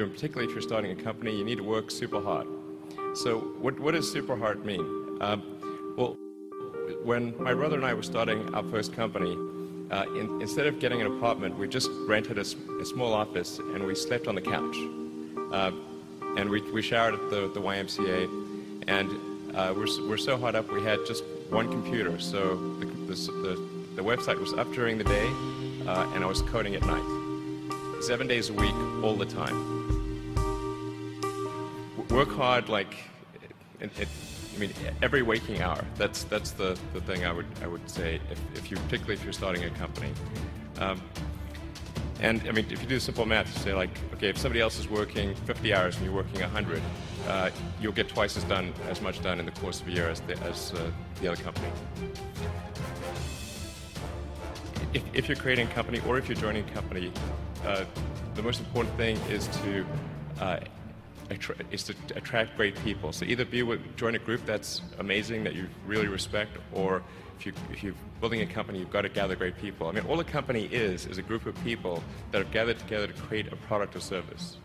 and particularly if you're starting a company, you need to work super hard. So, what, what does super hard mean? Um, well, when my brother and I were starting our first company, uh, in, instead of getting an apartment, we just rented a, a, small office and we slept on the couch. Uh, and we, we showered at the, the YMCA. And uh, we're, we're so hot up, we had just one computer. So the, the, the, the website was up during the day, uh, and I was coding at night. Seven days a week, all the time. Work hard, like, it, it, I mean, every waking hour. That's that's the, the thing I would I would say if, if you particularly if you're starting a company. Um, and I mean, if you do simple math, you say like, okay, if somebody else is working 50 hours and you're working 100, uh, you'll get twice as done as much done in the course of a year as the, as, uh, the other company. If, if, you're creating a company or if you're joining a company, uh, the most important thing is to uh, is to attract great people. So either be with, join a group that's amazing that you really respect, or if, you, if you're building a company, you've got to gather great people. I mean, all a company is is a group of people that have gathered together to create a product or service.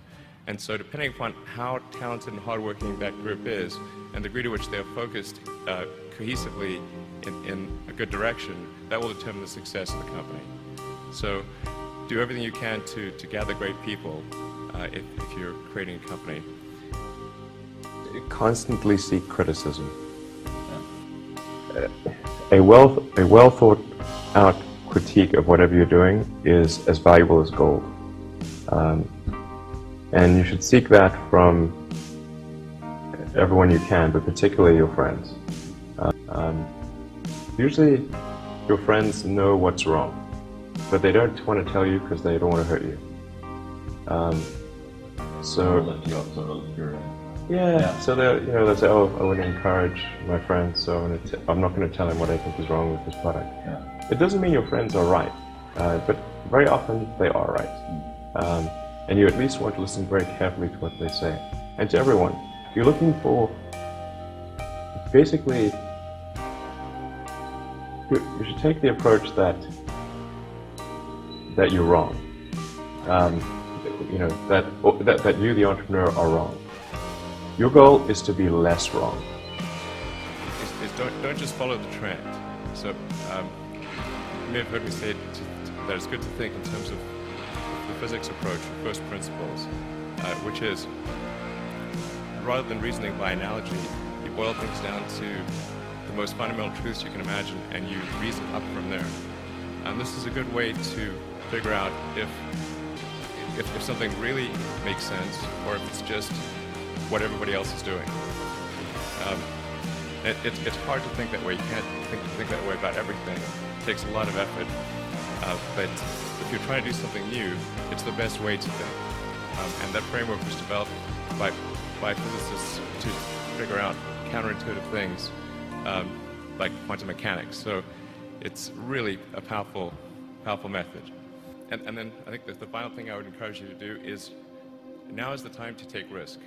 And so, depending upon how talented and hardworking that group is, and the degree to which they're focused uh, cohesively in, in a good direction, that will determine the success of the company. So, do everything you can to, to gather great people uh, if, if you're creating a company constantly seek criticism. A well a well thought out critique of whatever you're doing is as valuable as gold, um, and you should seek that from everyone you can, but particularly your friends. Um, usually, your friends know what's wrong, but they don't want to tell you because they don't want to hurt you. Um, so. Yeah. yeah. So they you know they say, oh, I want to encourage my friends, so I'm, t- I'm not going to tell them what I think is wrong with this product. Yeah. It doesn't mean your friends are right, uh, but very often they are right, mm. um, and you at least want to listen very carefully to what they say. And to everyone, if you're looking for, basically, you, you should take the approach that that you're wrong. Um, you know that, that that you, the entrepreneur, are wrong your goal is to be less wrong. It's, it's don't, don't just follow the trend. So um, you may have heard me say that it's good to think in terms of the physics approach, first principles, uh, which is rather than reasoning by analogy, you boil things down to the most fundamental truths you can imagine and you reason up from there. And this is a good way to figure out if, if, if something really makes sense or if it's just what everybody else is doing. Um, it, it's, it's hard to think that way. You can't think, think that way about everything. It takes a lot of effort. Uh, but if you're trying to do something new, it's the best way to think. Um, and that framework was developed by, by physicists to figure out counterintuitive things um, like quantum mechanics. So it's really a powerful, powerful method. And, and then I think the final thing I would encourage you to do is now is the time to take risk.